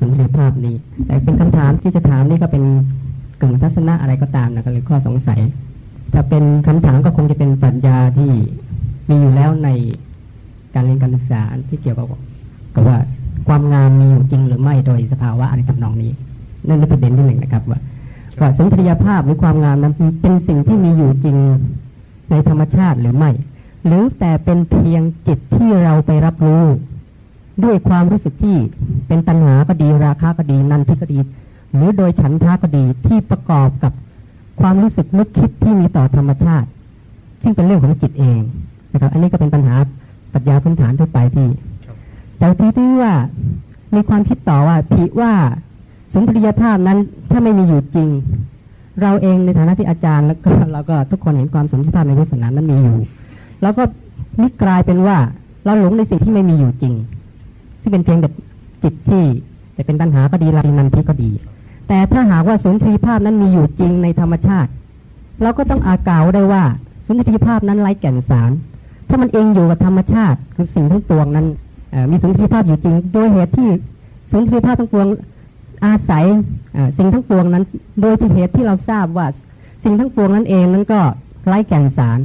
สุนทรีภาพนี้ แต่เป็นคำถามที่จะถามนี่ก็เป็นกึ่งทัศนะอะไรก็ตามนะครับหรือข้อสงสัย ถ้าเป็นคำถามก็คงจะเป็นปรัชญาที่มีอยู่แล้วในการเรียนการศึกษาที่เกี่ยวกับกับว่าความงามมีอยู่จริงหรือไม่โดยสภาวะอะไรทำนองนี้นั่นเป็นประเด็นที่หนึ่งนะครับ ว่าว่าสุนทรียภาพหรือความงามนั้นเป็นสิ่งที่มีอยู่จริงในธรรมชาติหรือไม่ หรือแต่เป็นเพียงจิตที่เราไปรับรู้ ด้วยความรู้สึกที่เป็นตัณหาก็ดีราคะก็ดีนันทิก็ดี หรือโดยฉันทาก็ดีที่ประกอบกับความรู้สึกนึกคิดที่มีต่อธรรมชาติ ซึ่งเป็นเรื่องของจิตเองนะครับอันนี้ก็เป็นปัญหาปรัชญาพื้นฐานทั่วไปที่ แต่ที่ที่ว่ามีความคิดต่อว่าผิว่าสุนทรียภาพนั้นถ้าไม่มีอยู่จริง เราเองในฐานะที่อาจารย์ แล้วก็เราก็ทุกคนเห็นความสมชิภาพในพุทธศาสนานั้นมีอยู่ แล้วก็นี่กลายเป็นว่าเราหลงในสิ่งที่ไม่มีอยู่จริง ซึ่งเป็นเพียงแต่จิตที่จะเป็นตัณหาก็ดีลาดินันทิก็ดี แต่ถ้าหากว่าสุนทรีภาพนั้นมีอยู่จริงในธรรมชาติ เราก็ต้องอากล่าวได้ว่าสุนทรีภาพนั้นไร้แก่นสาร ถ้ามันเองอยู่กับธรรมชาติคือสิ่งทั้งปวงนั้นมีสุนทรีภาพอยู่จริง โดยเหตุที่สุนทรีภาพทั้งปวงอาศัยสิ่งทั้งปวงนั้น โดยที่เหตุที่เราทราบว่าสิ่งทั้งปวงนั้นเองนั้นก็ไร้แก่นสาร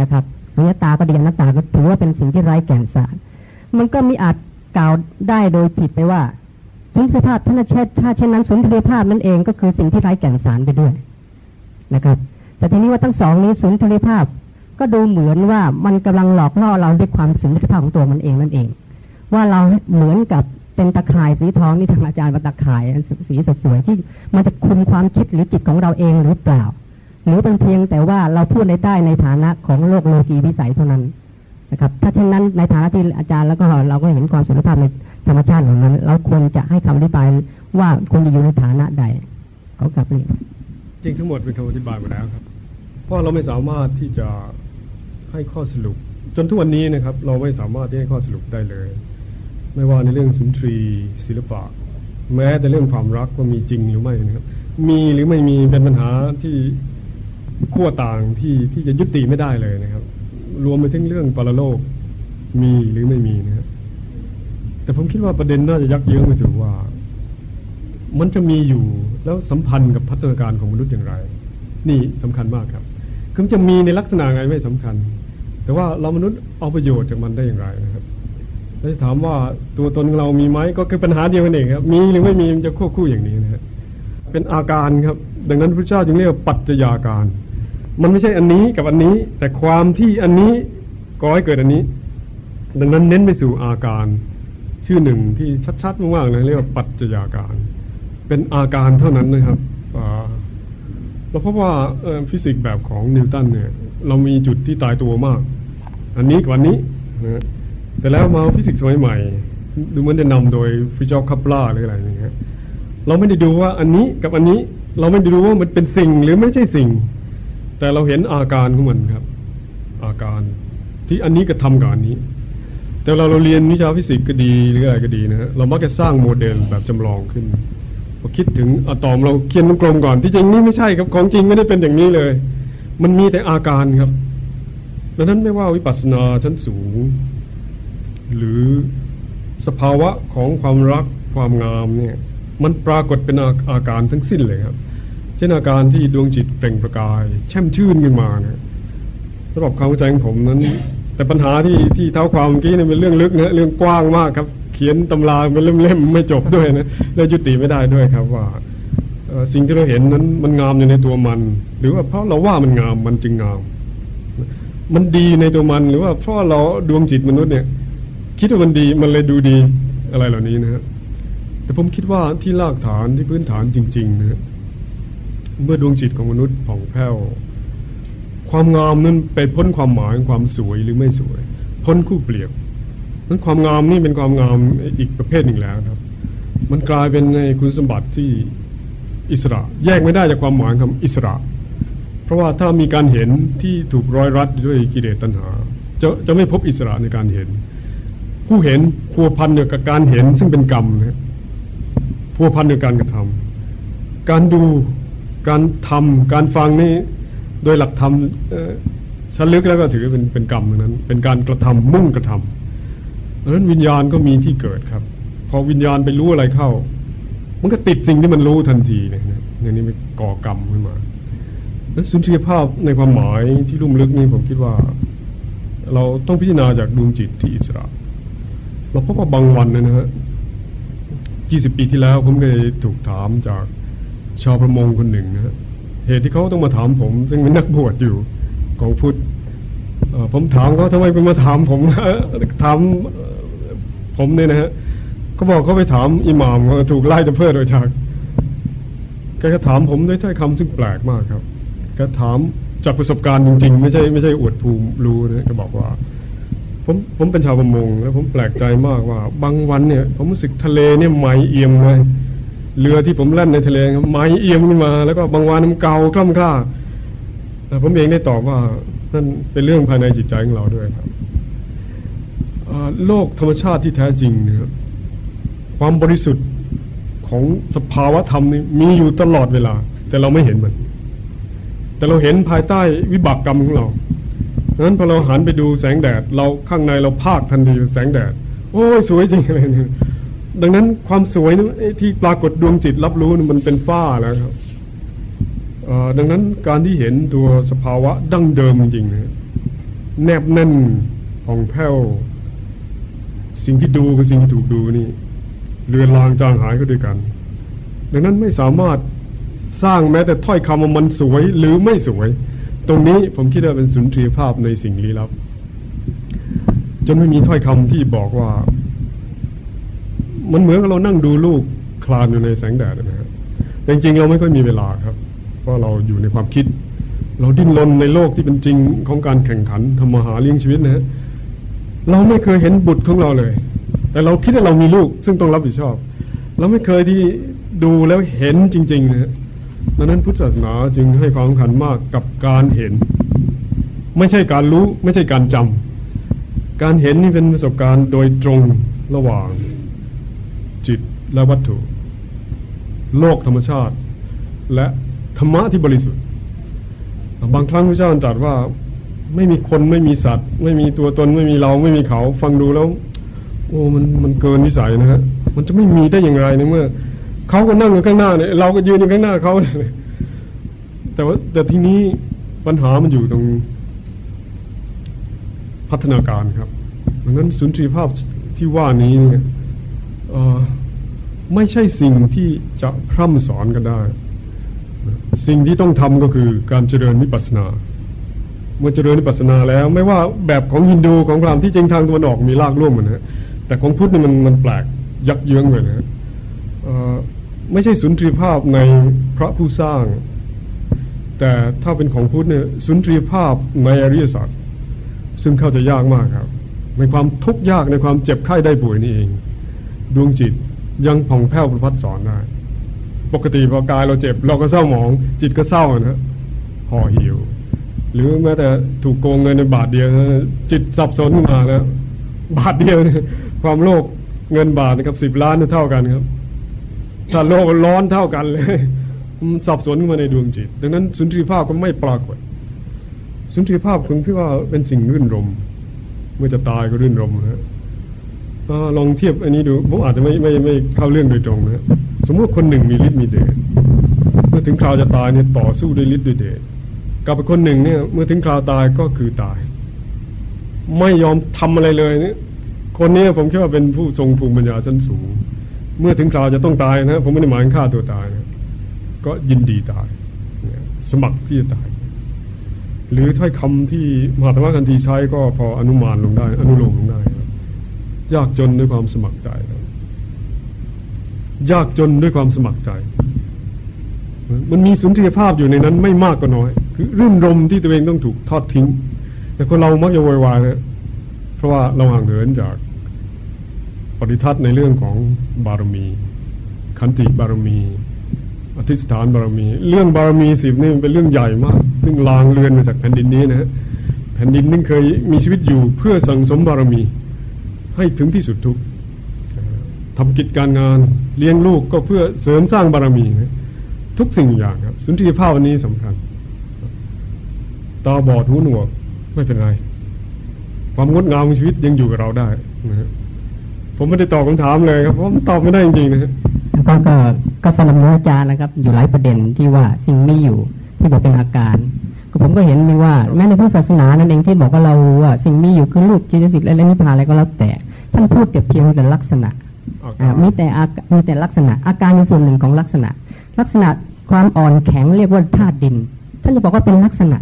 นะครับสุญญตาก็ดีอนัตตาก็ถือว่าเป็นสิ่งที่ไร้แก่นสาร มันก็มีอาจ กล่าวได้โดยผิดไปว่าสุนทรีภาพท่านเช่ถ้าเช่นนั้นสุนทรีภาพนั่นเองก็คือสิ่งที่ไร้แก่นสารไปด้วยนะครับ แต่ทีนี้ว่าทั้งสองนี้สุนทรีภาพก็ดูเหมือนว่ามันกำลังหลอกล่อเราด้วยความสุนทรีภาพของตัวมันเองนั่นเอง ว่าเราเหมือนกับเป็นตะข่ายสีทองนี่ทางอาจารย์ว่าตะข่ายสีสวยๆที่มันจะคุมความคิดหรือจิตของเราเองหรือเปล่า หรือเป็นเพียงแต่ว่าเราพูดในใต้ในฐานะของโลกโลกีวิสัยเท่านั้น นะครับถ้าเช่นนั้นในฐานะที่อาจารย์แล้วก็เราก็เห็นความสุนทรภาพในธรรมชาติของนั้นเราควรจะให้คำอธิบายว่าควรจะอยู่ในฐานะใดเขากลับเรียนจริงทั้งหมดเป็นคำอธิบายมาแล้วครับ เพราะเราไม่สามารถที่จะให้ข้อสรุป จนทุกวันนี้นะครับ เราไม่สามารถที่ให้ข้อสรุปได้เลย ไม่ว่าในเรื่องสุนทรีศิลปะ แม้แต่เรื่องความรักว่ามีจริงหรือไม่นะครับ มีหรือไม่มีเป็นปัญหาที่ขั้วต่างที่ที่จะยุติไม่ได้เลยนะครับ รวมไปถึงเรื่องปรโลกมีหรือไม่มีนะครับแต่ผมคิดว่าประเด็นน่าจะยักเยื้องไปถึงว่า มันจะมีอยู่แล้วสัมพันธ์กับพัฒนาการของมนุษย์อย่างไร นี่สำคัญมากครับคือจะมีในลักษณะไงไม่สำคัญ แต่ว่าเรามนุษย์เอาประโยชน์จากมันได้อย่างไรนะครับแล้วถามว่าตัวตนของเรามีไหมก็คือปัญหาเดียวกันเองครับ มีหรือไม่มีมันจะควบคู่อย่างนี้นะฮะเป็นอาการครับ ดังนั้นพระเจ้าจึงเรียกปัจจัยาการ มันไม่ใช่อันนี้กับอันนี้ แต่ความที่อันนี้ก่อให้เกิดอันนี้ ดังนั้นเน้นไปสู่อาการ ชื่อหนึ่งที่ชัดๆมากๆเลยเรียกว่าปัจจัยาการ เป็นอาการเท่านั้นนะครับเราพบว่าฟิสิกส์แบบของนิวตันเนี่ย เรามีจุดที่ตายตัวมาก อันนี้กับอันนี้นะแต่แล้วมาฟิสิกส์สมัยใหม่ดูเหมือนจะนำโดยฟริตจอฟ คาปราหรืออะไรอย่างเงี้ยเราไม่ได้ดูว่าอันนี้กับอันนี้ เราไม่ได้ดูว่ามันเป็นสิ่งหรือไม่ใช่สิ่ง แต่เราเห็นอาการของมันครับ อาการที่อันนี้กระทำกับอันนี้ แต่เราเราเรียนวิชาฟิสิกส์ก็ดีหรืออะไรก็ดีนะฮะเรามักจะสร้างโมเดลแบบจำลองขึ้นพอคิดถึงอะตอมเราเขียนกลมก่อนที่จริงนี่ไม่ใช่ครับของจริงไม่ได้เป็นอย่างนี้เลย มันมีแต่อาการครับดังนั้นไม่ว่าวิปัสสนาชั้นสูง หรือสภาวะของความรักความงามเนี่ยมันปรากฏเป็นอาอาการทั้งสิ้นเลยครับ เช่นอาการที่ดวงจิตเปล่งประกาย แช่มชื่นขึ้นมานะสำหรับความเข้าใจของผมนั้น แต่ปัญหาที่ที่เท้าความเมื่อกี้เนี่ยเป็นเรื่องลึกนะเรื่องกว้างมากครับ เขียนตำราเป็นเล่มๆไม่จบด้วยนะแล้ยุติไม่ได้ด้วยครับว่าสิ่งที่เราเห็นนั้นมันงามอยู่ในตัวมัน หรือว่าเพราะเราว่ามันงามมันจึงงาม มันดีในตัวมันหรือว่าเพราะเราดวงจิตมนุษย์เนี่ย คิดว่ามันดีมันเลยดูดีอะไรเหล่านี้นะฮะแต่ผมคิดว่าที่รากฐานที่พื้นฐานจริง ๆ นะฮะ เมื่อดวงจิตของมนุษย์ผ่องแผ้วความงามนั้นไปพ้นความหมายความสวยหรือไม่สวย พ้นคู่เปรียบนั้นความงามนี่เป็นความงามอีกประเภทหนึ่งแล้วครับ มันกลายเป็นในคุณสมบัติที่อิสระ แยกไม่ได้จากความหมายคำอิสระ เพราะว่าถ้ามีการเห็นที่ถูกร้อยรัดด้วยกิเลสตัณหา จะจะไม่พบอิสระในการเห็น ผู้เห็นพัวพันเดียวกับการเห็นซึ่งเป็นกรรมนะพัวพันเดียวกันกระทำการดู การทำการฟังนี่โดยหลักธรรมชั้นลึกแล้วก็ถือเป็นเป็นกรรมนั้น เป็นการกระทำมุ่งกระทำดังนั้นวิญญาณก็มีที่เกิดครับ พอวิญญาณไปรู้อะไรเข้า มันก็ติดสิ่งที่มันรู้ทันทีเนี่ยนะอย่างนี้มันก่อกรรมขึ้นมาแล้วสุนทรียภาพในความหมายที่ลุ่มลึกนี่ผมคิดว่า เราต้องพิจารณาจากดวงจิตที่อิสระ เราพบว่าบางวันนะฮะยี่สิบปีที่แล้วผมเคยถูกถามจาก ชาวประมงคนหนึ่งนะฮะเหตุที่เขาต้องมาถามผม ซึ่งเป็นนักบวชอยู่ของพุทธผมถามเขาทำไมเป็นมาถามผมถามผมเนี่ยนะฮะเขาบอกเขาไปถามอิหม่ามถูกไล่จะเพื่อโดยจากแกก็ถามผมด้วยถ้อยคำซึ่งแปลกมากครับก็ถามจากประสบการณ์จริงๆ ไม่ใช่ไม่ใช่อวดภูมิรู้นะก็บอกว่า ผมผมเป็นชาวประมง แล้วผมแปลกใจมากว่า บางวันเนี่ย ผมรู้สึกทะเลเนี่ยไหมเอี่ยมเลย เรือที่ผมเล่นในทะเลไหมเอี่ยมขึ้นมา แล้วก็บางวันมันเก่าคล่ำคล้าผมเองได้ตอบว่านั่นเป็นเรื่องภายในจิตใจของเราด้วยครับโลกธรรมชาติที่แท้จริงนะครับความบริสุทธิ์ของสภาวะธรรมนี่มีอยู่ตลอดเวลา แต่เราไม่เห็นมัน แต่เราเห็นภายใต้วิบากกรรมของเราดังนั้นพอเราหันไปดูแสงแดด เราข้างในเราภาคทันทีแสงแดด โอ้ยสวยจริงเนี่ย ดังนั้นความสวยที่ปรากฏดวงจิตรับรู้มันเป็นฝ้าแล้วครับดังนั้นการที่เห็นตัวสภาวะดั้งเดิมจริงนะแนบแน่นผ่องแผ้วสิ่งที่ดูกับสิ่งที่ถูกดูนี่เลือนลางจางหายก็ด้วยกัน ดังนั้นไม่สามารถสร้างแม้แต่ถ้อยคำว่ามันสวยหรือไม่สวย ตรงนี้ผมคิดว่าเป็นสุนทรียภาพในสิ่งลี้ลับ จนไม่มีถ้อยคำที่บอกว่า มันเหมือนกับเรานั่งดูลูกคลานอยู่ในแสงแดดนะครับจริงๆเราไม่ค่อยมีเวลาครับ เพราะเราอยู่ในความคิด เราดิ้นรนในโลกที่เป็นจริงของการแข่งขันทำมาหาเลี้ยงชีวิตนะฮะเราไม่เคยเห็นบุตรของเราเลย แต่เราคิดว่าเรามีลูก ซึ่งต้องรับผิดชอบ เราไม่เคยที่ดูแล้วเห็นจริงๆนะดังนั้นพุทธศาสนาจึงให้ความสำคัญมากกับการเห็น ไม่ใช่การรู้ไม่ใช่การจำการเห็นนี่เป็นประสบการณ์โดยตรงระหว่าง และวัตถุ โลกธรรมชาติ และธรรมะที่บริสุทธิ์ บางครั้งพระเจ้าตรัสว่าไม่มีคนไม่มีสัตว์ ไม่มีตัวตนไม่มีเราไม่มีเขา ฟังดูแล้ว โอ้มันมันเกินวิสัยนะฮะมันจะไม่มีได้อย่างไรในเมื่อเขาก็นั่งอยู่ข้างหน้าเนี่ยเราก็ยืนอยู่ข้างหน้าเขาแต่ว่าแต่ทีนี้ปัญหามันอยู่ตรงพัฒนาการครับดังนั้นสุนทรีภาพที่ว่านี้เนี่ย ไม่ใช่สิ่งที่จะพร่ำสอนกันได้ สิ่งที่ต้องทำก็คือการเจริญวิปัสสนา เมื่อเจริญวิปัสสนาแล้ว ไม่ว่าแบบของฮินดูของพราหมณ์ที่จริงทางตะวันออกมีรากร่วมมันนะแต่ของพุทธนี่มันมันแปลกยักเยื้องเลยนะไม่ใช่สุนทรีภาพในพระผู้สร้าง แต่ถ้าเป็นของพุทธเนี่ยสุนทรีภาพในอริยสัจซึ่งเข้าใจยากมากครับ ในความทุกข์ยากในความเจ็บไข้ได้ป่วยนี่เอง ดวงจิต ยังผ่องแผ้วประพัดสอนได้ ปกติพอกายเราเจ็บ เราก็เศร้าหมอง จิตก็เศร้านะห่อหิว หรือแม้แต่ถูกโกงเงินในบาทเดียว จิตสับสนมาแล้วบาทเดียวเนี่ยความโลภเงินบาทนะครับสิบล้านเท่ากันครับ ถ้าโลกร้อนเท่ากันเลยสับสนขึ้นมาในดวงจิต ดังนั้นสุนทรีภาพก็ไม่ปรากฏ สุนทรีภาพคุณพี่ว่าเป็นสิ่งรื่นรม เมื่อจะตายก็รื่นรมนะ ลองเทียบอันนี้ดูผมอาจจะไม่ไม่ไม่เข้าเรื่องโดยตรงนะสมมติคนหนึ่งมีฤทธิ์มีเดชเมื่อถึงคราวจะตายเนี่ยต่อสู้ด้วยฤทธิ์ด้วยเดชกับคนหนึ่งเนี่ย เมื่อถึงคราวตายก็คือตาย ไม่ยอมทำอะไรเลยเนี่ยคนนี้ผมคิดว่าเป็นผู้ทรงภูมิปัญญาชั้นสูง เมื่อถึงคราวจะต้องตายนะผมไม่ได้หมายฆ่าตัวตายนะก็ยินดีตายสมัครที่จะตาย หรือถ้อยคำที่มหาธรรมกันทีใช้ก็พออนุมานลงได้ อนุโลมลงได้ ยากจนด้วยความสมัครใจ ยากจนด้วยความสมัครใจ มันมีสุนทรียภาพอยู่ในนั้นไม่มากก็น้อย คือรื่นรมที่ตัวเองต้องถูกทอดทิ้ง แต่คนเรามักจะวอยวายนะเพราะว่าเราห่างเหินจากปฏิทัศน์ในเรื่องของบารมี ขันติบารมีอธิษฐานบารมี เรื่องบารมีสิบนี่เป็นเรื่องใหญ่มาก ซึ่งลางเรือนมาจากแผ่นดินนี้นะแผ่นดินนึงเคยมีชีวิตอยู่เพื่อสั่งสมบารมี ให้ถึงที่สุดทุกทำกิจการงานเลี้ยงลูกก็เพื่อเสริมสร้างบารมีนะทุกสิ่งอย่างครับ สุนทรีภาพวันนี้สำคัญตาบอดหูหนวกไม่เป็นไร ความงดงามของชีวิตยังอยู่กับเราได้นะฮะผมไม่ได้ตอบคำถามเลยครับเพราะมันตอบไม่ได้จริงๆนะฮะก็ก็ก็สนับสนุนอาจารย์นะครับ อยู่หลายประเด็นที่ว่าสิ่งมีอยู่ที่บอกเป็นอาการก็ผมก็เห็นมีว่าแม้ในพุทธศาสนานั่นเองที่บอกว่าเราว่าสิ่งมีอยู่คือรูปจิตสิกและนิพพานอะไรก็แล้วแต่ ท่านพูดแต่เพียงแต่ลักษณะอาอ่าการมีแต่อาการมีแต่ลักษณะ อาการเป็นส่วนหนึ่งของลักษณะ ลักษณะความอ่อนแข็งเรียกว่าธาตุดิน ท่านจะบอกว่าเป็นลักษณะ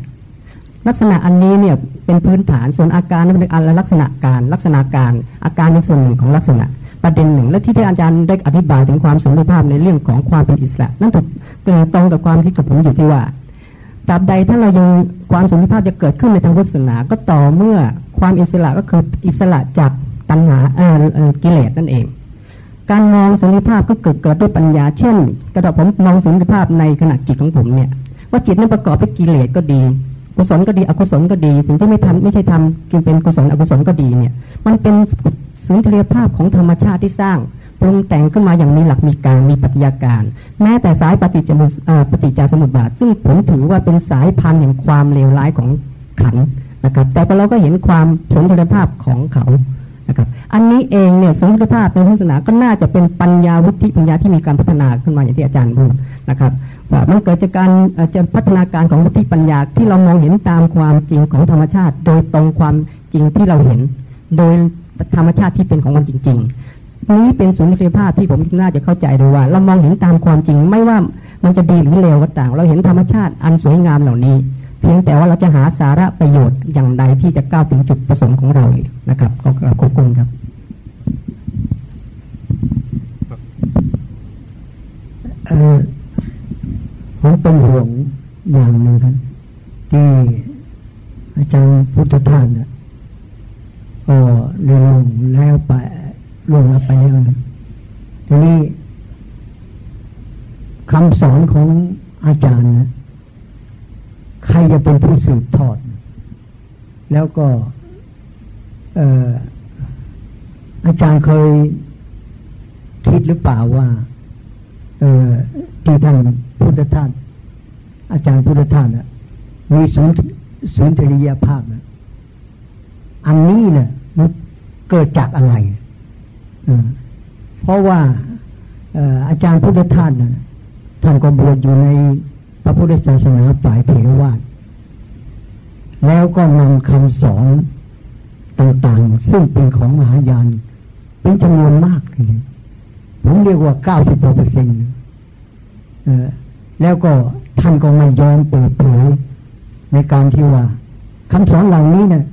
ลักษณะอันนี้เนี่ยเป็นพื้นฐานส่วนอาการนั้นเป็นอะไรลักษณะการ ลักษณะการ อาการเป็นส่วนหนึ่งของลักษณะประเด็นหนึ่งและที่ที่อาจารย์ได้อธิบายถึงความสมดุลภาพในเรื่องของความเป็นอิสระ นั่นถูกตรงกับความคิดกับผมอยู่ที่ว่าตราบใดถ้าเรายังความสมดุลภาพจะเกิดขึ้นในทางพุทธศาสนาก็ต่อเมื่อความอิสระก็คืออิสระจาก ตัณหาเออเออกิเลสนั่นเอง การมองสุนทรภาพก็เกิดเกิดด้วยปัญญา เช่น กระดาผมมองสุนทรภาพในขณะจิตของผมเนี่ย ว่าจิตนั้นประกอบด้วยกิเลสก็ดี กุศลก็ดี อกุศลก็ดี สิ่งที่ไม่ทำไม่ใช่ทำจึงเป็นกุศลอกุศลก็ดีเนี่ย มันเป็นสุนทรียภาพของธรรมชาติที่สร้างปรุงแต่งขึ้นมาอย่างมีหลักมีการมีปฏิยาการ แม้แต่สายปฏิจจสมุปฏิจจสมุปบาท ซึ่งผมถือว่าเป็นสายพันธุ์แห่งความเลวร้ายของขันนะครับ แต่พอเราก็เห็นความสุนทรียภาพของเขา นะครับ อันนี้เองเนี่ยสุนทรภาพในพุทธศาสนาก็น่าจะเป็นปัญญาวุฒิปัญญาที่มีการพัฒนาขึ้นมาอย่างที่อาจารย์พูดนะครับว่ามันเกิดจากการจะพัฒนาการของวุฒิปัญญาที่เรามองเห็นตามความจริงของธรรมชาติ โดยตรงความจริงที่เราเห็น โดยธรรมชาติที่เป็นของมันจริง ๆ นี้เป็นสุนทรียภาพที่ผมน่าจะเข้าใจเลยว่า เรามองเห็นตามความจริงไม่ว่ามันจะดีหรือเลวก็ต่ามเราเห็นธรรมชาติอันสวยงามเหล่านี้ พียงแต่ว่าเราจะหาสาระประโยชน์อย่างใดที่จะก้าวถึงจุดประสงค์ของเรานะครับ ก็ขอบคุณครับเออผมเป็นห่วงอย่างหนึ่งครับที่อาจารย์พุทธทาสน่ะก็เรียนลงแล้วไปล่วงลับไปแล้วนะทีนี้คำสอนของอาจารย์นะ ใครจะเป็นผู้สืบทอด แล้วก็ออาจารย์เคยคิดหรือเปล่าว่าเออที่ท่านพุทธทาสอาจารย์พุทธทาสนะมีศูนย์ศูนย์จริยภาพนะอันนี้นะ่ยมันเกิดจากอะไรเพราะว่าเอ่ออาจารย์พุทธทาสนะท่านก็บวชอยู่ใน พระพุทธศาสนาฝ่ายเถรวาทแล้วก็นำคำสอนต่างๆ ซึ่งเป็นของมหายาน เป็นจำนวนมากเลยผมเรียกว่าเก้าสิบเปอร์เซ็นต์แล้วก็ท่านก็ไม่ยอมเปิดเผยในการที่ว่าคำสอนเหล่านี้เนะี่ย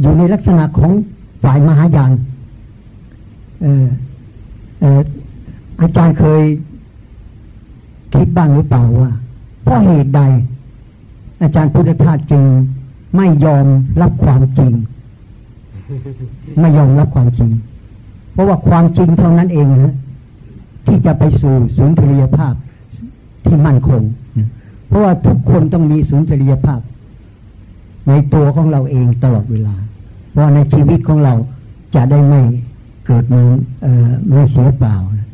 อยู่ในลักษณะของฝ่ายมหายานอออออาจารย์เคย คิดบ้างหรือเปล่าว่าเพราะเหตุใด อาจารย์พุทธทาสจึงไม่ยอมรับความจริง ไม่ยอมรับความจริง เพราะว่าความจริงเท่านั้นเองนะที่จะไปสู่ศูนทรียภาพที่มั่นคง เพราะว่าทุกคนต้องมีศูนทรียภาพ ในตัวของเราเองตลอดเวลา เพราะในชีวิตของเราจะได้ไม่เกิดมาเอ่อไม่เสียเปล่านะ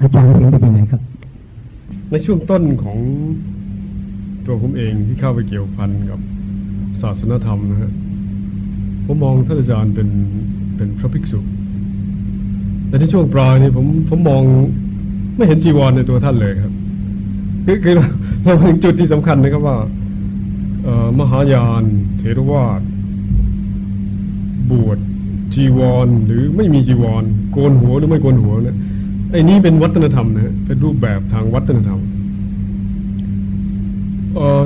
อาจารย์เห็นเป็นยังไงครับ ในช่วงต้นของตัวผมเองที่เข้าไปเกี่ยวพันกับศาสนธรรมนะฮะผมมองท่านอาจารย์เป็นเป็นพระภิกษุ แต่ในช่วงปลายนี่ผมผมมองไม่เห็นจีวรในตัวท่านเลยครับ คือคือเราถึงจุดที่สำคัญนะครับว่า เออมหายานเถรวาทบวชจีวรหรือไม่มีจีวร โกนหัวหรือไม่โกนหัวเนะ ไอ้นี้เป็นวัฒนธรรมนะฮะเป็นรูปแบบทางวัฒนธรรมเอ่อ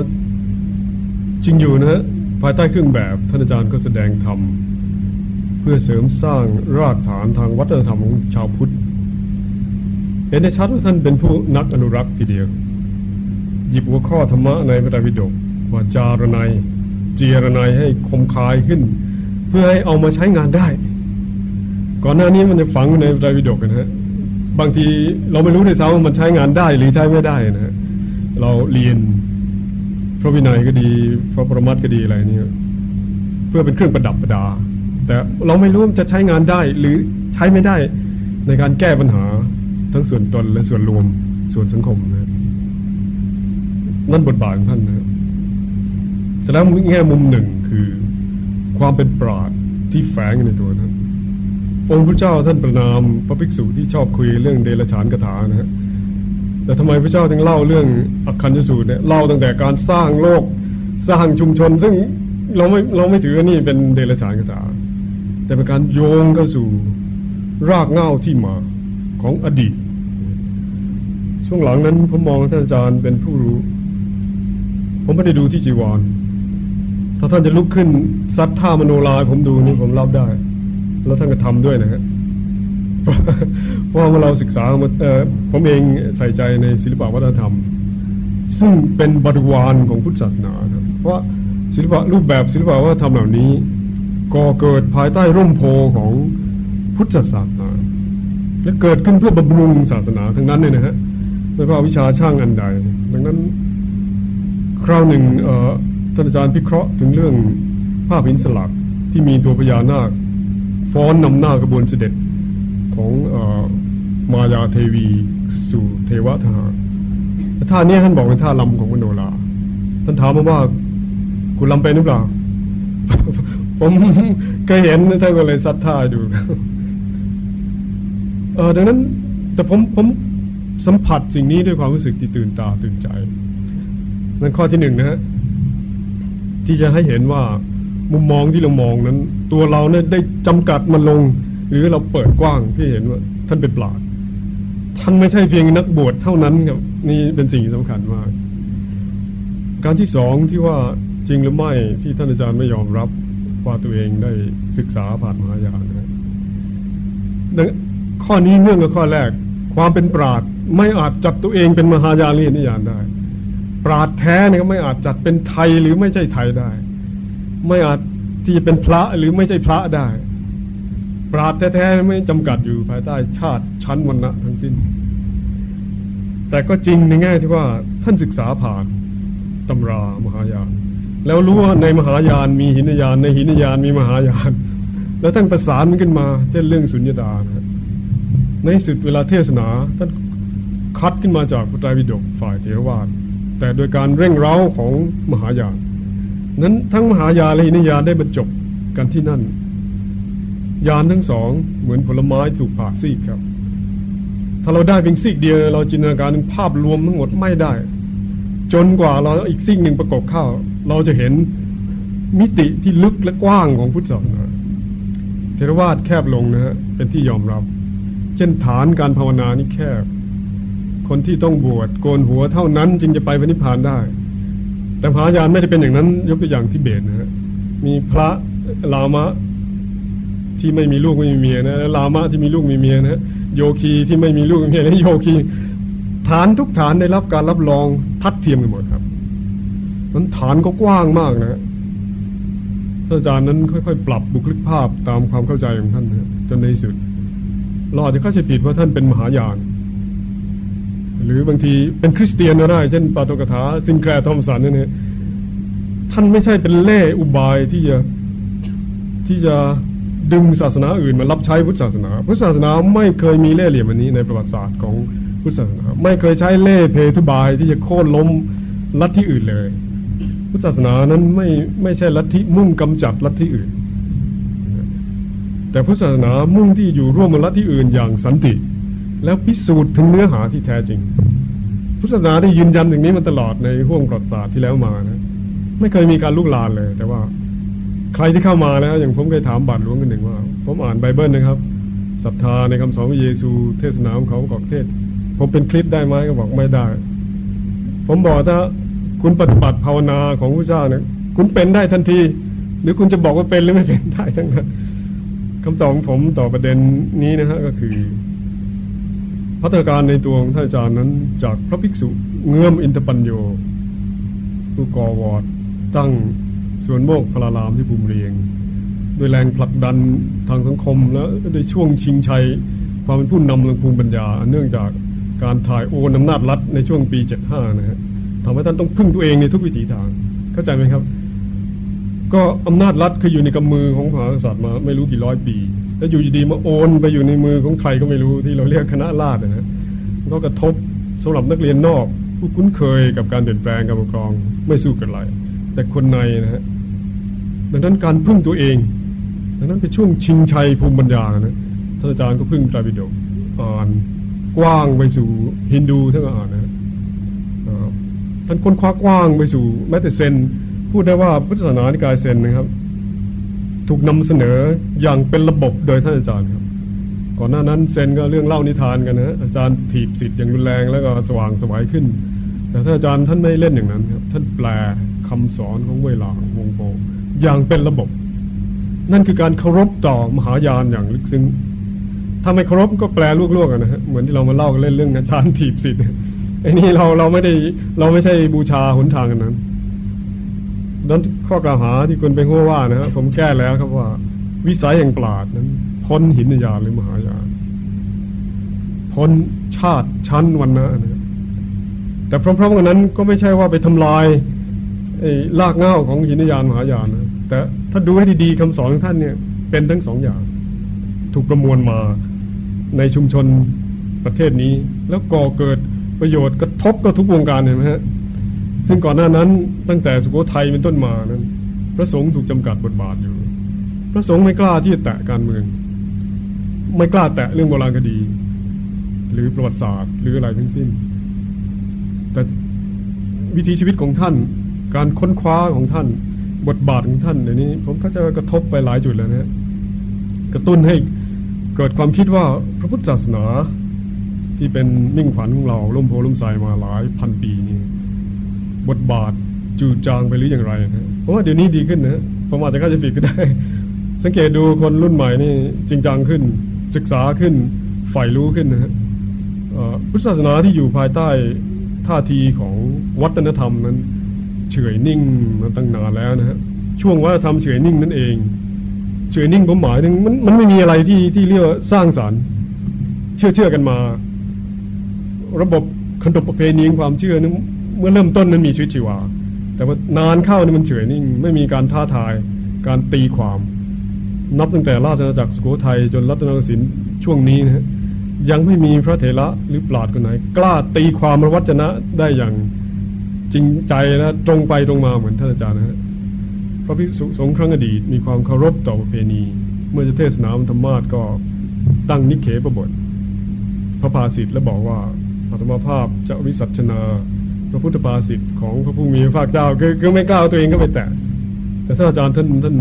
จริงอยู่นะฮะภายใต้เครื่องแบบท่านอาจารย์ก็แสดงธรรมเพื่อเสริมสร้างรากฐานทางวัฒนธรรมของชาวพุทธเห็นได้ชัดว่าท่านเป็นผู้นักอนุรักษ์ทีเดียว หยิบหัวข้อธรรมะในพระไตรปิฎกว่าจารนัยเจรนัยให้คมคายขึ้น เพื่อให้เอามาใช้งานได้ ก่อนหน้านี้มันจะฝังในพระไตรปิฎกนะฮะ บางทีเราไม่รู้ในซ้ำว่ามันใช้งานได้หรือใช้ไม่ได้นะฮะเราเรียนพระวินัยก็ดี พระประมัตถ์ก็ดีอะไรเนี่ยเพื่อเป็นเครื่องประดับประดา แต่เราไม่รู้จะใช้งานได้หรือใช้ไม่ได้ในการแก้ปัญหาทั้งส่วนตนและส่วนรวมส่วนสังคมนะนั่นบทบาทของท่านนะแต่แล้วแง่มุมหนึ่งคือความเป็นปราดที่แฝงอยู่ในตัวนั้น องค์พระเจ้าท่านประนามพระภิกษุที่ชอบคุยเรื่องเดรัจฉานคาถานะฮะแต่ทำไมพระเจ้าถึงเล่าเรื่องอักขันยสูตรเนี่ยเล่าตั้งแต่การสร้างโลกสร้างชุมชน ซึ่งเราไม่เราไม่ถือว่านี่เป็นเดรัจฉานคาถา แต่เป็นการโยงเข้าสู่รากเหง้าที่มาของอดีต ช่วงหลังนั้นผมมองท่านอาจารย์เป็นผู้รู้ ผมไม่ได้ดูที่จีวร ถ้าท่านจะลุกขึ้นซัดท่ามโนราผมดูนี่ผมรับได้ แล้วท่านก็ทำด้วยนะฮะเพราะว่าเราศึกษาผมเองใส่ใจในศิลปวัฒนธรรม ซึ่งเป็นบริวารของพุทธศาสนาครับเพราะศิลปะรูปแบบศิลปวัฒนธรรมเหล่านี้ก่อเกิดภายใต้ร่มโพของพุทธศาสนา และเกิดขึ้นเพื่อบำรุงศาสนาทั้งนั้นเลยนะฮะแล้วก็วิชาช่างอันใด ดังนั้น คราวหนึ่งท่านอาจารย์พิเคราะห์ถึงเรื่องภาพหินสลักที่มีตัวพญานาค ฟ้อนนำหน้ากระบวนเสด็จของอมายาเทวีสู่เทวทหารท่านี้ท่านบอกเป็นท่าลำของมโนราท่านถามมาว่าคุณลำเป็นหรือเปล่า ผมเคยเห็นท่านก็เลยซัดท่าดูเออดังนั้น แต่ผมผมสัมผัสสิ่งนี้ด้วยความรู้สึกที่ตื่นตาตื่นใจนั่นข้อที่หนึ่งนะฮะที่จะให้เห็นว่า มุมมองที่เรามองนั้น ตัวเราเนี่ยได้จำกัดมันลง หรือเราเปิดกว้างที่เห็นว่า ท่านเป็นปราดท่านไม่ใช่เพียงนักบวชเท่านั้นครับนี่เป็นสิ่งที่สำคัญมาก การที่สองที่ว่าจริงหรือไม่ที่ท่านอาจารย์ไม่ยอมรับว่าตัวเองได้ศึกษาผ่านมหายานนะข้อนี้เนื่องกับข้อแรก ความเป็นปราดไม่อาจจัดตัวเองเป็นมหายานเรียนิยานได้ ปราดแท้เนี่ยไม่อาจจัดเป็นไทยหรือไม่ใช่ไทยได้ ไม่อาจที่จะเป็นพระหรือไม่ใช่พระได้ ปราดแท้ๆไม่จำกัดอยู่ภายใต้ชาติชั้นวรรณะทั้งสิ้น แต่ก็จริงในแง่ที่ว่าท่านศึกษาผ่านตำรามหายาน แล้วรู้ว่าในมหายานมีหินยาน ในหินยานมีมหายาน แล้วท่านประสานมันขึ้นมา เช่นเรื่องสุญญตานะในสุดเวลาเทศนาท่านคัดขึ้นมาจากพุทธวิดกฝ่ายเทรวาสแต่โดยการเร่งเร้าของมหายาน นั้นทั้งมหายาและหินยานได้บรรจบกันที่นั่น ยานทั้งสองเหมือนผลไม้ถูกผ่าซีกครับ ถ้าเราได้เพียงซีกเดียวเราจินตนาการถึงภาพรวมทั้งหมดไม่ได้ จนกว่าเราอีกซีกหนึ่งประกอบเข้า เราจะเห็นมิติที่ลึกและกว้างของพุทธศาสนาเทรวาสแคบลงนะฮะเป็นที่ยอมรับ เช่นฐานการภาวนานี่แคบ คนที่ต้องบวชโกนหัวเท่านั้นจึงจะไปพระนิพพานได้ แต่พระยานไม่ได้เป็นอย่างนั้น ยกตัวอย่างที่เบตนะฮะมีพระลามะที่ไม่มีลูกไม่มีเมียนะลามะที่มีลูกมีเมียนะโยคีที่ไม่มีลูกมีเมียนะโยคีฐานทุกฐานได้รับการรับรองทัดเทียมกันหมดครับมันฐานก็กว้างมากนะท่านอาจารย์นั้นค่อยๆ ปรับบุคลิกภาพตามความเข้าใจของท่านนะจนในสุดเราอาจจะเข้าใจผิดว่าท่านเป็นมหายาน หรือบางทีเป็นคริสเตียนก็ได้เช่นปาฐกถาซินแคลร์ทอมป์สันนี่ท่านไม่ใช่เป็นเล่ห์อุบายที่จะที่จะดึงศาสนาอื่นมารับใช้พุทธศาสนาพุทธศาสนาไม่เคยมีเล่ห์เหลี่ยมอันนี้ในประวัติศาสตร์ของพุทธศาสนา ไม่เคยใช้เล่ห์เพทุบายที่จะโค่นล้มลัทธิอื่นเลย พุทธศาสนานั้นไม่ไม่ใช่ลัทธิมุ่งกำจัดลัทธิอื่น แต่พุทธศาสนามุ่งที่อยู่ร่วมกับลัทธิอื่นอย่างสันติ แล้วพิสูจน์ถึงเนื้อหาที่แท้จริง พุทธศาสนาได้ยืนยันอย่างนี้มาตลอดในห่วงประวัติศาสตร์ที่แล้วมานะไม่เคยมีการลุกลานเลย แต่ว่าใครที่เข้ามาแล้ว อย่างผมเคยถามบาทหลวงกันหนึ่งว่า ผมอ่านไบเบิลนะครับศรัทธาในคำสอนของเยซู เทศนาของเขากอกเทศ ผมเป็นคริสได้ไหมก็บอกไม่ได้ ผมบอกถ้าคุณปฏิบัติภาวนาของพระเจ้าเนี่ยคุณเป็นได้ทันที หรือคุณจะบอกว่าเป็นหรือไม่เป็นได้ทั้งนั้นคำตอบของผมต่อประเด็นนี้นะฮะก็คือ พัฒนาการในตัวของท่านอาจารย์นั้น จากพระภิกษุเงื่อมอินทปัญโยผู้ก่อวอดตั้งส่วนโมกพลารามที่ภูมิเรียงด้วยแรงผลักดันทางสังคม และด้วยช่วงชิงชัย ความเป็นผู้นำทางภูมิปัญญา เนื่องจากการถ่ายโอนอำนาจรัฐในช่วงปี 75 นะฮะทำให้ท่านต้องพึ่งตัวเองในทุกวิถีทาง เข้าใจไหมครับ ก็อำนาจรัฐคืออยู่ในกำมือของพระมหากษัตริย์มาไม่รู้กี่ร้อยปี แล้วอยู่ดีๆมาโอนไปอยู่ในมือของใครก็ไม่รู้ที่เราเรียกคณะราษฎรนะฮะก็กระทบสำหรับนักเรียนนอก ผู้คุ้นเคยกับการเปลี่ยนแปลงการปกครองไม่สู้กันไรแต่คนในนะฮะดังนั้นการพึ่งตัวเองดังนั้นเป็นช่วงชิงชัยภูมิปัญญานะท่านอาจารย์ก็พึ่งไตรปิฎกอ่านกว้างไปสู่ฮินดูท่านก็อ่านนะท่านค้นคว้ากว้างไปสู่แม้แต่เซนพูดได้ว่าพุทธศาสนานิกายเซนนะครับ ถูกนำเสนออย่างเป็นระบบโดยท่านอาจารย์ครับ ก่อนหน้านั้นเซนก็เรื่องเล่านิทานกันนะอาจารย์ถีบสิทธิ์อย่างรุนแรงแล้วก็สว่างสวายขึ้น แต่ท่านอาจารย์ท่านไม่เล่นอย่างนั้นครับ ท่านแปลคำสอนของเวลาวงโปอย่างเป็นระบบ นั่นคือการเคารพต่อมหายานอย่างลึกซึ้งถ้าไม่เคารพก็แปลลวกๆกันนะฮะเหมือนที่เรามาเล่ากันเล่นเรื่องอาจารย์ถีบสิทธิ์ไอ้นี่เราเราไม่ได้เราไม่ใช่บูชาหนทางกันนั้น นั้นข้อกล่าวหาที่คุณไปหัวว่านะฮะผมแก้แล้วครับว่า วิสัยแห่งปราดนั้น พ้นหินญาณหรือมหายานพ้นชาติชั้นวันนะนะแต่พร้อมๆกันนั้นก็ไม่ใช่ว่าไปทำลายลากเง่าของหินญาณมหายานนะแต่ถ้าดูให้ดีๆคำสอนของท่านเนี่ย เป็นทั้งสองอย่าง ถูกประมวลมาในชุมชนประเทศนี้ แล้วก่อเกิดประโยชน์กระทบก็ทุกวงการเห็นไหมฮะ ซึ่งก่อนหน้านั้นตั้งแต่สุโขทัยเป็นต้นมานั้น พระสงฆ์ถูกจำกัดบทบาทอยู่ พระสงฆ์ไม่กล้าที่จะแตะการเมือง ไม่กล้าแตะเรื่องโบราณคดี หรือประวัติศาสตร์หรืออะไรทั้งสิ้น แต่วิถีชีวิตของท่าน การค้นคว้าของท่าน บทบาทของท่านในนี้ ผมก็จะกระทบไปหลายจุดแล้วนะกระตุ้นให้เกิดความคิดว่าพระพุทธศาสนาที่เป็นมิ่งขวัญของเราล่มโพล่มใสมาหลายพันปีนี้ บทบาทจูจางไปหรืออย่างไรนะเพราะว่าเดี๋ยวนี้ดีขึ้นนะผมอาจจะเข้าใจผิดก็ได้ สังเกตดูคนรุ่นใหม่นี่จริงจังขึ้น ศึกษาขึ้นใฝ่รู้ขึ้นนะฮะพุทธศาสนาที่อยู่ภายใต้ท่าทีของวัฒนธรรมนั้นเฉยนิ่งมาตั้งนานแล้วนะฮะช่วงวัฒนธรรมเฉยนิ่งนั่นเองเฉยนิ่งผมหมายถึงมันมันไม่มีอะไรที่ที่เรียกว่าสร้างสารรค์ เชื่อเชื่อกันมา ระบบขนบประเพณีความเชื่อนั้น เมื่อเริ่มต้นมันมีชีวิตชีวา แต่ว่านานเข้านี่มันเฉยนิ่งไม่มีการท้าทายการตีความ นับตั้งแต่ราชอาณาจักรสุโขทัยจนรัตนโกสินทร์ช่วงนี้นะฮะยังไม่มีพระเถระหรือปราดคนไหน กล้าตีความรวัจนะได้อย่างจริงใจและตรงไปตรงมาเหมือนท่านอาจารย์นะฮะพระภิกษุสงฆ์ครั้งอดีตมีความเคารพต่อประเพณี เมื่อจะเทศนาธรรมาสก็ตั้งนิเคปบท พระภาสิทธิ์และบอกว่าอัตมาภาพจะวิสัชนา พระพุทธภาษิตของพระผู้มีพระภาคเจ้าคือคือไม่กล้าตัวเองก็ไปแตะแต่ท่านอาจารย์ท่านท่าน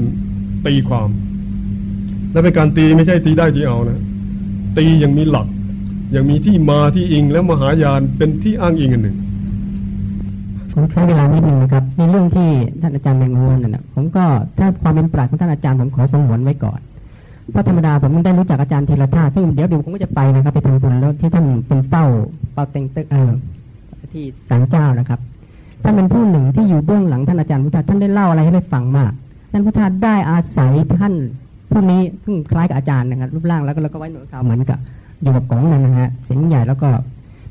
ตีความ และเป็นการตีไม่ใช่ตีได้ตีเอานะตียังมีหลักยังมีที่มาที่อิงแล้วมหายานเป็นที่อ้างอิงอันหนึ่ง ผมใช้เวลานิดนึงนะครับในเรื่องที่ท่านอาจารย์แมงมุมนั่นนะผมก็ถ้าความเป็นปราชญ์ของท่านอาจารย์ผมขอสงวนไว้ก่อนเพราะธรรมดาผมได้รู้จักอาจารย์ธีรธาซึ่งเดี๋ยวเดี๋ยวผมก็จะไปนะครับไปทำบุญแล้วที่ท่านเป็นเป้าเป้าเต็งตึกเออ ที่ศาลเจ้านะครับท่านเป็นผู้หนึ่งที่อยู่เบื้องหลังท่านอาจารย์พุทธาท่านได้เล่าอะไรให้ได้ฟังมากท่านพุทธาได้อาศัยท่านผู้นี้ซึ่งคล้ายกับอาจารย์นะครับ รูปร่างแล้วก็แล้วก็ไว้หนวดขาวเหมือนกับอยู่กับกองนั่นนะฮะเสียงใหญ่แล้วก็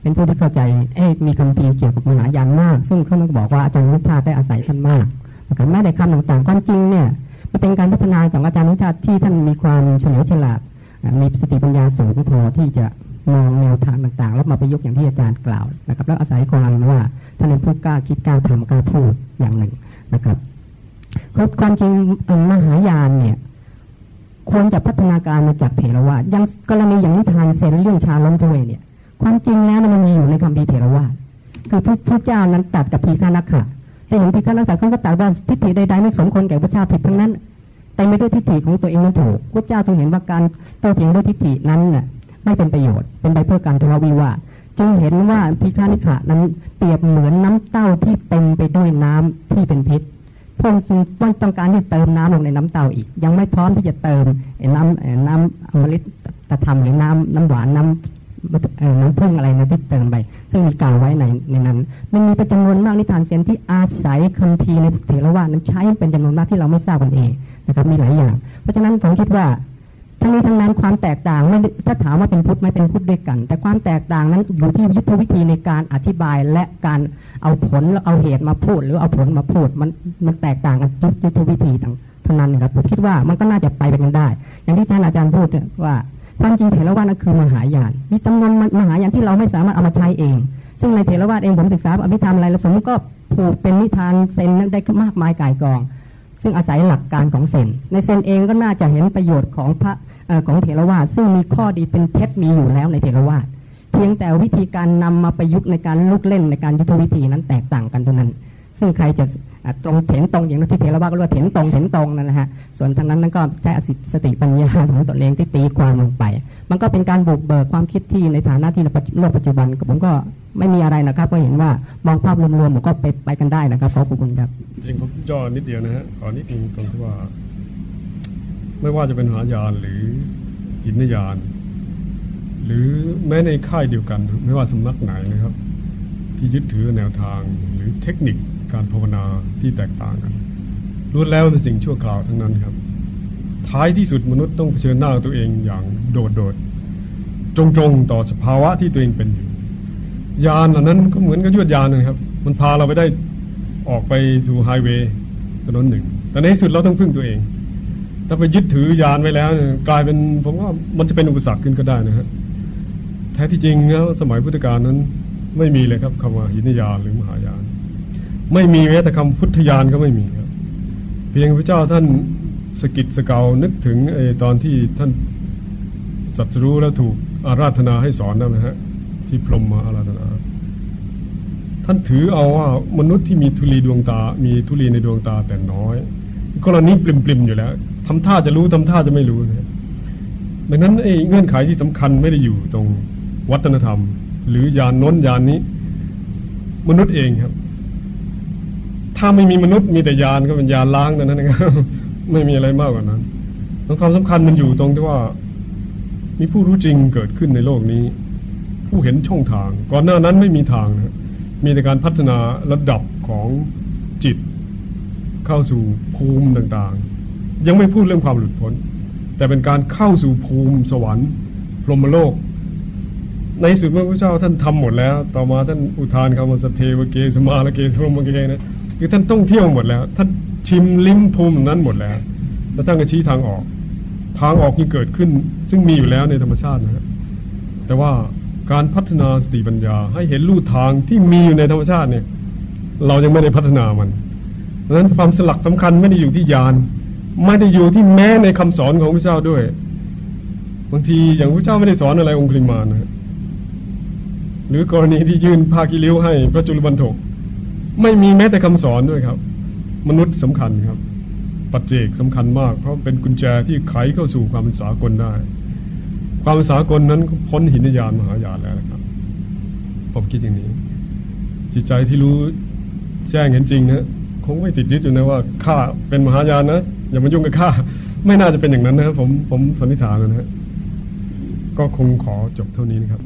เป็นผู้ที่เข้าใจเอ๊มีคำพีเกี่ยวกับมหายานมาก ซึ่งเขาบอกว่าอาจารย์พุทธาได้อาศัยท่านมากนะครับแม้แต่คำต่างๆความจริงเนี่ยมันเป็นการพัฒนาของอาจารย์พุทธาที่ท่านมีความเฉลียวฉลาดมีสติปัญญาสูงพอที่จะ มองแนวทางต่างๆ แล้วมาประยุกต์อย่างที่อาจารย์กล่าวนะครับ แล้วอาศัยความว่าท่านเป็นผู้กล้าคิดกล้าทำกล้าพูดอย่างหนึ่งนะครับความจริงมหายานเนี่ยควรจะพัฒนาการมาจากเถรวาทยังกรณีอย่างนิทานเซนเรื่องชาล้มทเวเนี่ย ความจริงแล้วมันมีอยู่ในคำพีเถรวาทคือพระพุทธเจ้านั้นตัดกับพีฆานักขะแต่เห็นพีฆานักขะเขาก็ตัดว่าทิฏฐิใดๆไม่สมควรแก่พระเจ้าผิดทั้งนั้น แต่ไม่ด้วยทิฏฐิของตัวเองนั้นถูกพระเจ้าจึงเห็นว่าการโต้เถียงด้วยทิฏฐินั้นน่ะ ไม่เป็นประโยชน์ เป็นไปเพื่อการทะเลาะวิวาทจึงเห็นว่าพิฆานิขะนั้นเปรียบเหมือนน้ำเต้าที่เต็มไปด้วยน้ำที่เป็นพิษพงค์จึงไม่ต้องการที่เติมน้ำลงในน้ำเต้าอีก ยังไม่พร้อมที่จะเติมน้ำน้ำอมฤตธรรมหรือน้ำน้ำหวานน้ำน้ำพึ่งอะไรนะที่เติมไป ซึ่งมีกล่าวไว้ในในนั้น มันมีเป็นจำนวนมากนิทานเสียนที่อาศัยคัมภีร์ในเถรวาทนั้นใช้เป็นจำนวนมากที่เราไม่ทราบกันเองนะครับมีหลายอย่าง เพราะฉะนั้นผมคิดว่า ทั้งนี้ทั้งนั้นความแตกต่างไม่ถ้าถามว่าเป็นพุทธไม่เป็นพุทธด้วยกัน แต่ความแตกต่างนั้นอยู่ที่ยุทธวิธีในการอธิบายและการเอาผลเอาเหตุมาพูด หรือเอาผลมาพูดมันมันแตกต่างกันยุทธวิธีต่างเท่านั้นครับผมคิดว่ามันก็น่าจะไปไปกันได้ อย่างที่อาจารย์อาจารย์พูดว่าความจริงเถรวาทนั้นคือมหายาน มีจำนวนมหายานที่เราไม่สามารถเอามาใช้เอง ซึ่งในเถรวาทเองผมศึกษาอภิธรรมอะไรแล้วสมมติก็ผูกเป็นนิทานเซนนั้นได้มากมายกายกอง ซึ่งอาศัยหลักการของเซนในเซนเองก็น่าจะเห็นประโยชน์ของพระ ของเถรวาทซึ่งมีข้อดีเป็นเพชรมีอยู่แล้วในเถรวาทเพียงแต่วิธีการนำมาประยุกต์ในการลุกเล่นในการยุทธวิธีนั้นแตกต่างกันเท่านั้น ซึ่งใครจะตรงเถนตรงอย่างที่เถรวาทก็เรียกว่าเถนตรงเถนตรงนั่นแหละฮะส่วนทางนั้นนั้นก็ใช้อสติปัญญาของตนเองที่ตีความลงไป มันก็เป็นการบุกเบิกความคิดที่ในฐานะที่ในโลกปัจจุบันผมก็ไม่มีอะไรนะครับ ก็เห็นว่ามองภาพรวมๆผมก็ไปไปกันได้นะครับขอบคุณครับ จริงผมย่อนิดเดียวนะฮะขอนิดนึงตรงที่ว่า ไม่ว่าจะเป็นหายานหรือหินยาน หรือแม้ในค่ายเดียวกัน ไม่ว่าสำนักไหนนะครับ ที่ยึดถือแนวทางหรือเทคนิคการภาวนาที่แตกต่างกันล้วนแล้วเป็นสิ่งชั่วคราวทั้งนั้นครับ ท้ายที่สุดมนุษย์ต้องเผชิญหน้าตัวเองอย่างโดดโดดตรงๆต่อสภาวะที่ตัวเองเป็นอยู่ยานเหล่านั้นก็เหมือนกับยวดยานนะครับ มันพาเราไปได้ออกไปสู่ไฮเวย์ถนนหนึ่ง แต่ในที่สุดเราต้องพึ่งตัวเอง ถ้าไปยึดถือยานไว้แล้ว กลายเป็นผมว่ามันจะเป็นอุปสรรคขึ้นก็ได้นะฮะแท้ที่จริงแล้วสมัยพุทธกาลนั้น ไม่มีเลยครับคำว่าหินยานหรือมหายาน ไม่มีแม้แต่คำพุทธยานก็ไม่มีครับ เพียงพระเจ้าท่านสกิดสเกานึกถึงไอ้ตอนที่ท่านสัตรู้แล้วถูกอาราธนาให้สอนนั่นนะฮะที่พรหมมาอาราธนา ท่านถือเอาว่ามนุษย์ที่มีทุลีดวงตา มีทุลีในดวงตาแต่น้อยกรณีปริมๆอยู่แล้ว ทำท่าจะรู้ทำท่าจะไม่รู้นะดังนั้นไอ้เงื่อนไขที่สำคัญไม่ได้อยู่ตรงวัฒนธรรม หรือยานน้นยานนี้ มนุษย์เองครับ ถ้าไม่มีมนุษย์มีแต่ยานก็เป็นยานล้างนั่นเองครับไม่มีอะไรมากกว่านั้นความสำคัญมันอยู่ตรงที่ว่า มีผู้รู้จริงเกิดขึ้นในโลกนี้ ผู้เห็นช่องทาง ก่อนหน้านั้นไม่มีทางนะมีแต่การพัฒนาระดับของจิต เข้าสู่ภูมิต่างๆ ยังไม่พูดเรื่องความหลุดพ้น แต่เป็นการเข้าสู่ภูมิสวรรค์พรหมโลก ในสุดพระเจ้าท่านทำหมดแล้ว ต่อมาท่านอุทานคำว่าสเทวเกสมาลเกสรมเกนะคือท่านต้องเที่ยวหมดแล้ว ท่านชิมลิ้มภูมินั้นหมดแล้ว แล้วท่านก็ชี้ทางออก ทางออกที่เกิดขึ้น ซึ่งมีอยู่แล้วในธรรมชาตินะแต่ว่าการพัฒนาสติปัญญา ให้เห็นลู่ทางที่มีอยู่ในธรรมชาติเนี่ย เรายังไม่ได้พัฒนามันเพราะฉะนั้นความสลักสำคัญไม่ได้อยู่ที่ยาน ไม่ได้อยู่ที่แม้ในคำสอนของพระเจ้าด้วย บางทีอย่างพระเจ้าไม่ได้สอนอะไรองค์คลิมานะหรือกรณีที่ยื่นภาคีริ้วให้พระจุลบันทกไม่มีแม้แต่คำสอนด้วยครับ มนุษย์สำคัญครับ ปัจเจกสำคัญมาก เพราะเป็นกุญแจที่ไขเข้าสู่ความเป็นสากลได้ ความสากลนั้นพ้นหินยานมหายานแล้วครับผมคิดอย่างนี้ จิตใจที่รู้แจ้งเห็นจริงนะคงไม่ติดยึดอยู่นะว่าข้าเป็นมหายานนะ อย่ามายุ่งกับข้าไม่น่าจะเป็นอย่างนั้นนะครับผมผมสันนิษฐานนะฮะก็คงขอจบเท่านี้นะครับ